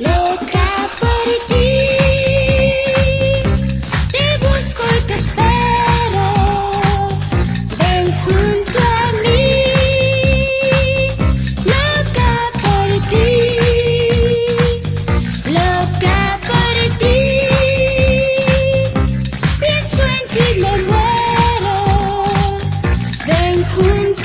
Loca por ti, te busco y te espero. Ven junto a mí, loca por ti, loca por ti. Pienso en ti y me muero. Ven junto a ti.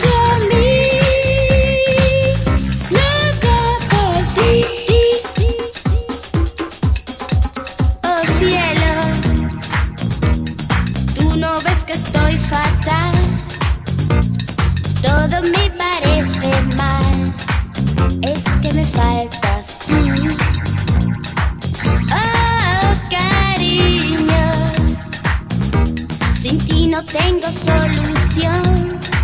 No tengo solución.